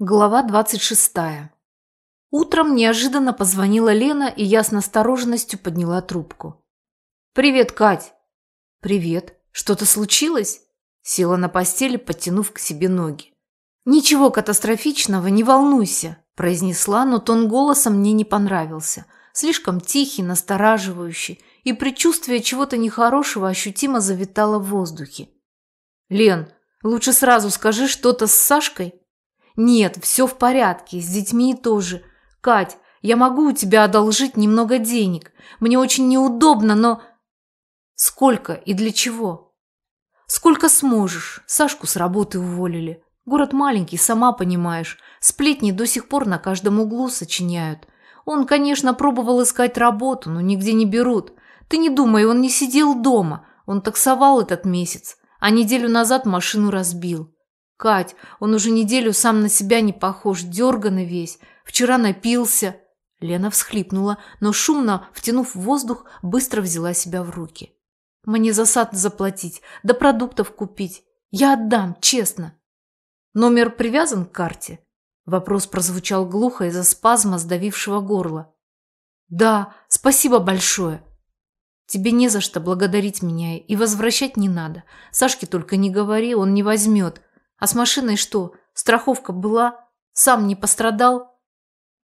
Глава 26. Утром неожиданно позвонила Лена, и я с настороженностью подняла трубку. «Привет, Кать!» «Привет. Что-то случилось?» Села на постели, подтянув к себе ноги. «Ничего катастрофичного, не волнуйся», – произнесла, но тон голоса мне не понравился. Слишком тихий, настораживающий, и предчувствие чего-то нехорошего ощутимо завитало в воздухе. «Лен, лучше сразу скажи что-то с Сашкой?» «Нет, все в порядке, с детьми тоже. Кать, я могу у тебя одолжить немного денег. Мне очень неудобно, но...» «Сколько и для чего?» «Сколько сможешь. Сашку с работы уволили. Город маленький, сама понимаешь. Сплетни до сих пор на каждом углу сочиняют. Он, конечно, пробовал искать работу, но нигде не берут. Ты не думай, он не сидел дома. Он таксовал этот месяц, а неделю назад машину разбил. Кать, он уже неделю сам на себя не похож, дерганный весь. Вчера напился. Лена всхлипнула, но шумно, втянув воздух, быстро взяла себя в руки. Мне за сад заплатить, да продуктов купить. Я отдам, честно. Номер привязан к карте? Вопрос прозвучал глухо из-за спазма, сдавившего горло. Да, спасибо большое. Тебе не за что благодарить меня и возвращать не надо. Сашке только не говори, он не возьмет. А с машиной что? Страховка была? Сам не пострадал?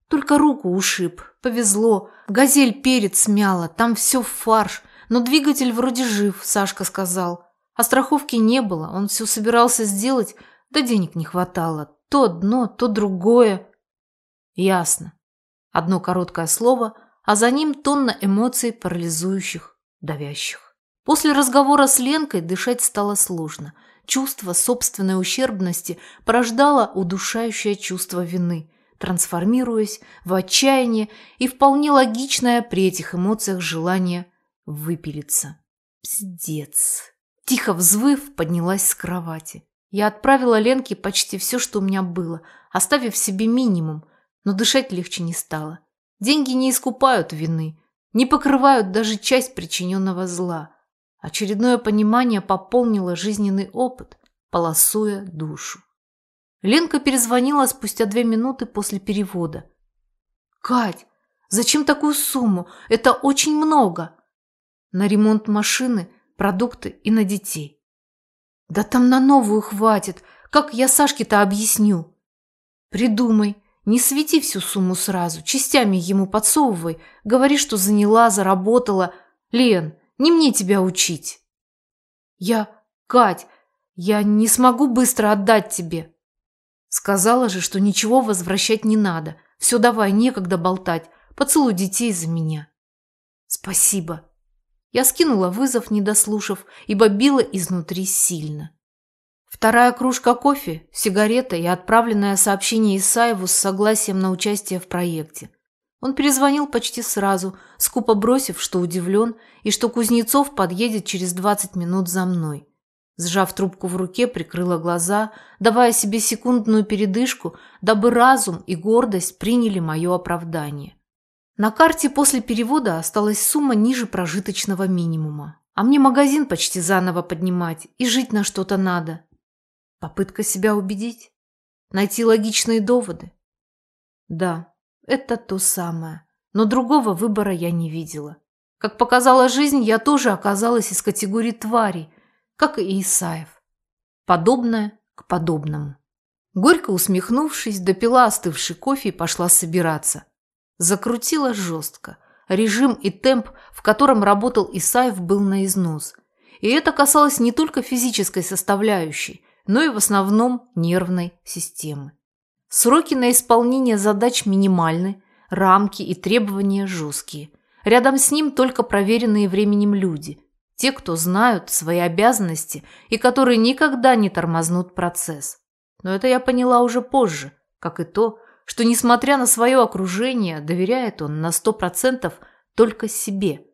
Только руку ушиб. Повезло. Газель перед смяла. Там все в фарш. Но двигатель вроде жив, Сашка сказал. А страховки не было. Он все собирался сделать, да денег не хватало. То одно, то другое. Ясно. Одно короткое слово, а за ним тонна эмоций, парализующих, давящих. После разговора с Ленкой дышать стало сложно – Чувство собственной ущербности порождало удушающее чувство вины, трансформируясь в отчаяние и вполне логичное при этих эмоциях желание выпилиться. Пздец. Тихо взвыв, поднялась с кровати. Я отправила Ленке почти все, что у меня было, оставив себе минимум, но дышать легче не стало. Деньги не искупают вины, не покрывают даже часть причиненного зла. Очередное понимание пополнило жизненный опыт, полосуя душу. Ленка перезвонила спустя две минуты после перевода. «Кать, зачем такую сумму? Это очень много!» «На ремонт машины, продукты и на детей». «Да там на новую хватит. Как я Сашке-то объясню?» «Придумай. Не свети всю сумму сразу. Частями ему подсовывай. Говори, что заняла, заработала. Лен, не мне тебя учить. Я, Кать, я не смогу быстро отдать тебе. Сказала же, что ничего возвращать не надо. Все давай, некогда болтать. Поцелуй детей за меня. Спасибо. Я скинула вызов, не дослушав, ибо била изнутри сильно. Вторая кружка кофе, сигарета и отправленное сообщение Исаеву с согласием на участие в проекте – он перезвонил почти сразу, скупо бросив, что удивлен, и что Кузнецов подъедет через 20 минут за мной. Сжав трубку в руке, прикрыла глаза, давая себе секундную передышку, дабы разум и гордость приняли мое оправдание. На карте после перевода осталась сумма ниже прожиточного минимума. А мне магазин почти заново поднимать, и жить на что-то надо. Попытка себя убедить? Найти логичные доводы? Да, это то самое. Но другого выбора я не видела. Как показала жизнь, я тоже оказалась из категории тварей, как и Исаев. Подобное к подобному. Горько усмехнувшись, допила остывший кофе и пошла собираться. Закрутила жестко. Режим и темп, в котором работал Исаев, был на износ. И это касалось не только физической составляющей, но и в основном нервной системы. Сроки на исполнение задач минимальны, рамки и требования жесткие. Рядом с ним только проверенные временем люди, те, кто знают свои обязанности и которые никогда не тормознут процесс. Но это я поняла уже позже, как и то, что, несмотря на свое окружение, доверяет он на сто процентов только себе.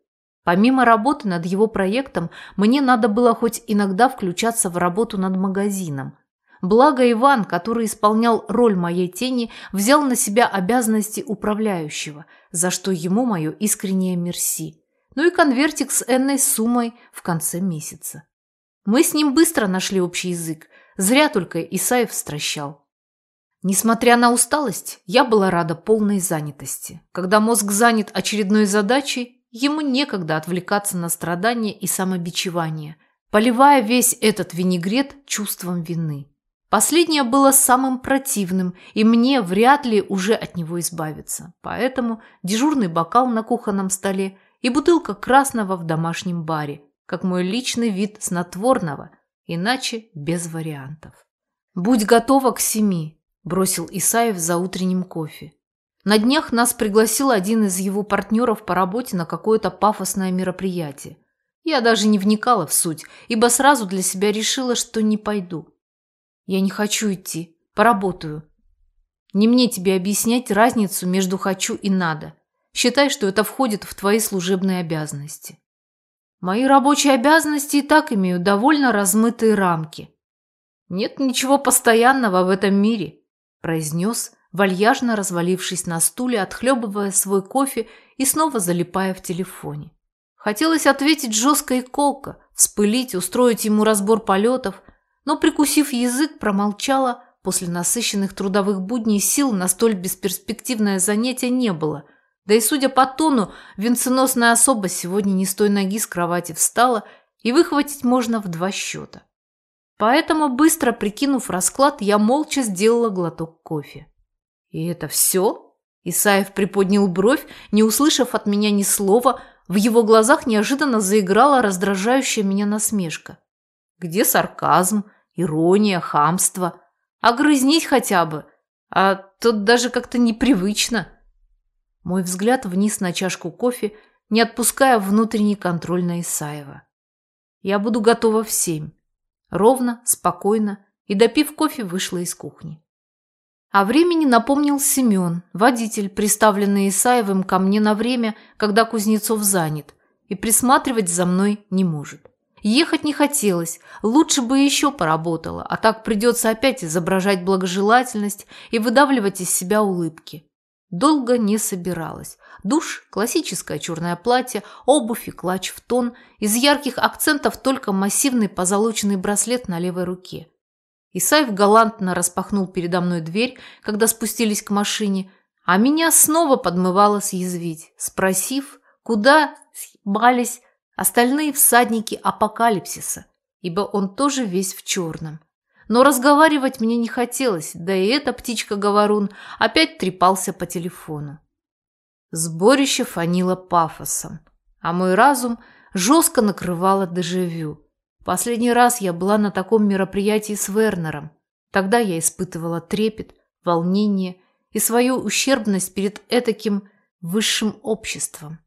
Помимо работы над его проектом, мне надо было хоть иногда включаться в работу над магазином, Благо Иван, который исполнял роль моей тени, взял на себя обязанности управляющего, за что ему мое искреннее мерси. Ну и конвертик с энной суммой в конце месяца. Мы с ним быстро нашли общий язык, зря только Исаев стращал. Несмотря на усталость, я была рада полной занятости. Когда мозг занят очередной задачей, ему некогда отвлекаться на страдания и самобичевание, поливая весь этот винегрет чувством вины. Последнее было самым противным, и мне вряд ли уже от него избавиться. Поэтому дежурный бокал на кухонном столе и бутылка красного в домашнем баре, как мой личный вид снотворного, иначе без вариантов. «Будь готова к семи», – бросил Исаев за утренним кофе. На днях нас пригласил один из его партнеров по работе на какое-то пафосное мероприятие. Я даже не вникала в суть, ибо сразу для себя решила, что не пойду. Я не хочу идти. Поработаю. Не мне тебе объяснять разницу между «хочу» и «надо». Считай, что это входит в твои служебные обязанности. Мои рабочие обязанности и так имеют довольно размытые рамки. Нет ничего постоянного в этом мире, произнес, вальяжно развалившись на стуле, отхлебывая свой кофе и снова залипая в телефоне. Хотелось ответить жестко и колко, вспылить, устроить ему разбор полетов, но, прикусив язык, промолчала. После насыщенных трудовых будней сил на столь бесперспективное занятие не было. Да и, судя по тону, венценосная особа сегодня не с той ноги с кровати встала, и выхватить можно в два счета. Поэтому, быстро прикинув расклад, я молча сделала глоток кофе. «И это все?» Исаев приподнял бровь, не услышав от меня ни слова, в его глазах неожиданно заиграла раздражающая меня насмешка. «Где сарказм? ирония, хамство. Огрызнись хотя бы, а тут даже как-то непривычно. Мой взгляд вниз на чашку кофе, не отпуская внутренний контроль на Исаева. Я буду готова в семь. Ровно, спокойно, и, допив кофе, вышла из кухни. А времени напомнил Семен, водитель, приставленный Исаевым ко мне на время, когда Кузнецов занят, и присматривать за мной не может. Ехать не хотелось, лучше бы еще поработала, а так придется опять изображать благожелательность и выдавливать из себя улыбки. Долго не собиралась. Душ, классическое черное платье, обувь и клатч в тон. Из ярких акцентов только массивный позолоченный браслет на левой руке. Исаев галантно распахнул передо мной дверь, когда спустились к машине, а меня снова подмывало съязвить, спросив, куда съебались остальные всадники апокалипсиса, ибо он тоже весь в черном. Но разговаривать мне не хотелось, да и эта птичка-говорун опять трепался по телефону. Сборище фанило пафосом, а мой разум жестко накрывало дежавю. Последний раз я была на таком мероприятии с Вернером. Тогда я испытывала трепет, волнение и свою ущербность перед этаким высшим обществом.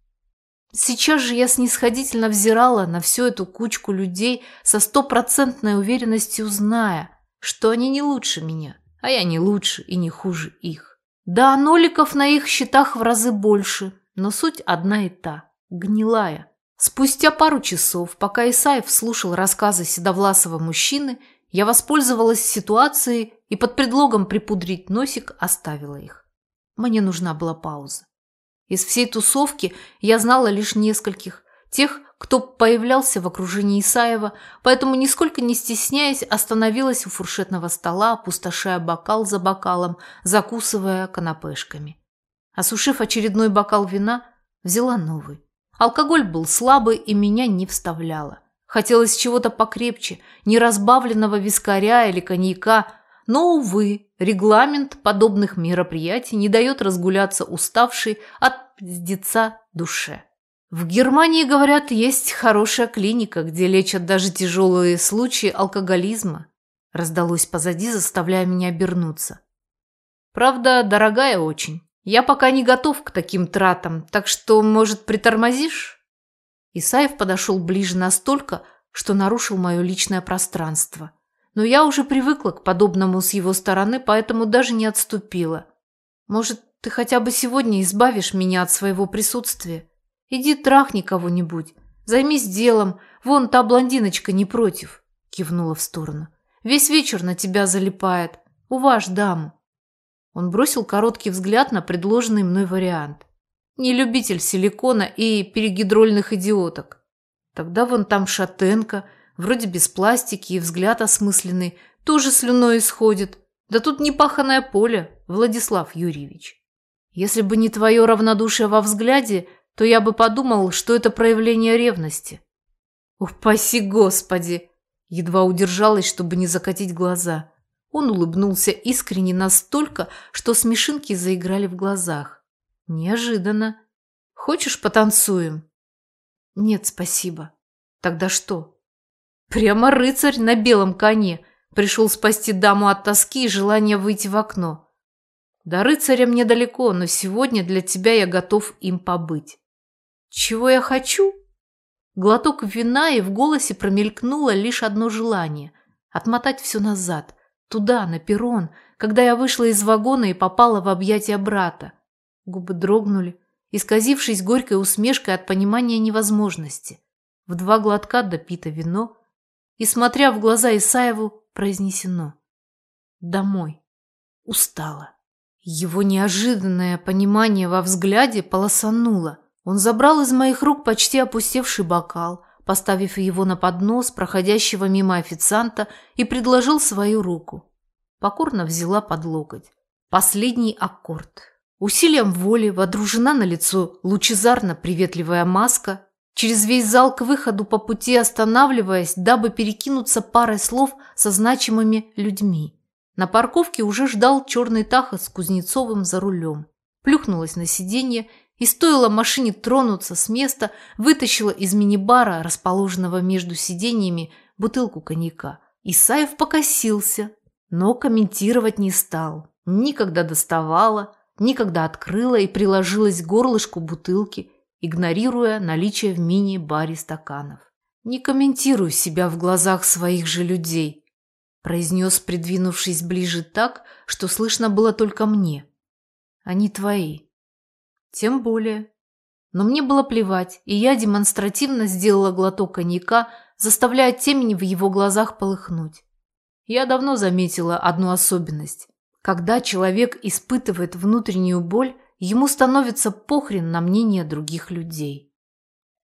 Сейчас же я снисходительно взирала на всю эту кучку людей со стопроцентной уверенностью, зная, что они не лучше меня, а я не лучше и не хуже их. Да, ноликов на их счетах в разы больше, но суть одна и та – гнилая. Спустя пару часов, пока Исаев слушал рассказы седовласого мужчины, я воспользовалась ситуацией и под предлогом припудрить носик оставила их. Мне нужна была пауза. Из всей тусовки я знала лишь нескольких, тех, кто появлялся в окружении Исаева, поэтому, нисколько не стесняясь, остановилась у фуршетного стола, опустошая бокал за бокалом, закусывая канапешками. Осушив очередной бокал вина, взяла новый. Алкоголь был слабый и меня не вставляло. Хотелось чего-то покрепче, неразбавленного вискаря или коньяка, но, увы, регламент подобных мероприятий не дает разгуляться уставшей от пиздеца душе. В Германии, говорят, есть хорошая клиника, где лечат даже тяжелые случаи алкоголизма. Раздалось позади, заставляя меня обернуться. Правда, дорогая очень. Я пока не готов к таким тратам, так что, может, притормозишь? Исаев подошел ближе настолько, что нарушил мое личное пространство – но я уже привыкла к подобному с его стороны, поэтому даже не отступила. Может, ты хотя бы сегодня избавишь меня от своего присутствия? Иди трахни кого-нибудь, займись делом, вон та блондиночка не против, кивнула в сторону. Весь вечер на тебя залипает. Уваж даму. Он бросил короткий взгляд на предложенный мной вариант. Не любитель силикона и перегидрольных идиоток. Тогда вон там шатенка – Вроде без пластики и взгляд осмысленный, тоже слюной исходит. Да тут не паханое поле, Владислав Юрьевич. Если бы не твое равнодушие во взгляде, то я бы подумал, что это проявление ревности. Упаси Господи! Едва удержалась, чтобы не закатить глаза. Он улыбнулся искренне настолько, что смешинки заиграли в глазах. Неожиданно. Хочешь, потанцуем? Нет, спасибо. Тогда что? Прямо рыцарь на белом коне. Пришел спасти даму от тоски и желания выйти в окно. До рыцаря мне далеко, но сегодня для тебя я готов им побыть. Чего я хочу? Глоток вина, и в голосе промелькнуло лишь одно желание – отмотать все назад, туда, на перрон, когда я вышла из вагона и попала в объятия брата. Губы дрогнули, исказившись горькой усмешкой от понимания невозможности. В два глотка допито вино, и, смотря в глаза Исаеву, произнесено «Домой». Устала. Его неожиданное понимание во взгляде полосануло. Он забрал из моих рук почти опустевший бокал, поставив его на поднос проходящего мимо официанта и предложил свою руку. Покорно взяла под локоть. Последний аккорд. Усилием воли водружена на лицо лучезарно приветливая маска, через весь зал к выходу по пути останавливаясь, дабы перекинуться парой слов со значимыми людьми. На парковке уже ждал черный Таха с Кузнецовым за рулем. Плюхнулась на сиденье и стоило машине тронуться с места, вытащила из мини-бара, расположенного между сиденьями, бутылку коньяка. Исаев покосился, но комментировать не стал. Никогда доставала, никогда открыла и приложилась к горлышку бутылки, игнорируя наличие в мини-баре стаканов. «Не комментирую себя в глазах своих же людей», произнес, придвинувшись ближе так, что слышно было только мне. «Они твои». Тем более. Но мне было плевать, и я демонстративно сделала глоток коньяка, заставляя темень в его глазах полыхнуть. Я давно заметила одну особенность. Когда человек испытывает внутреннюю боль, ему становится похрен на мнение других людей.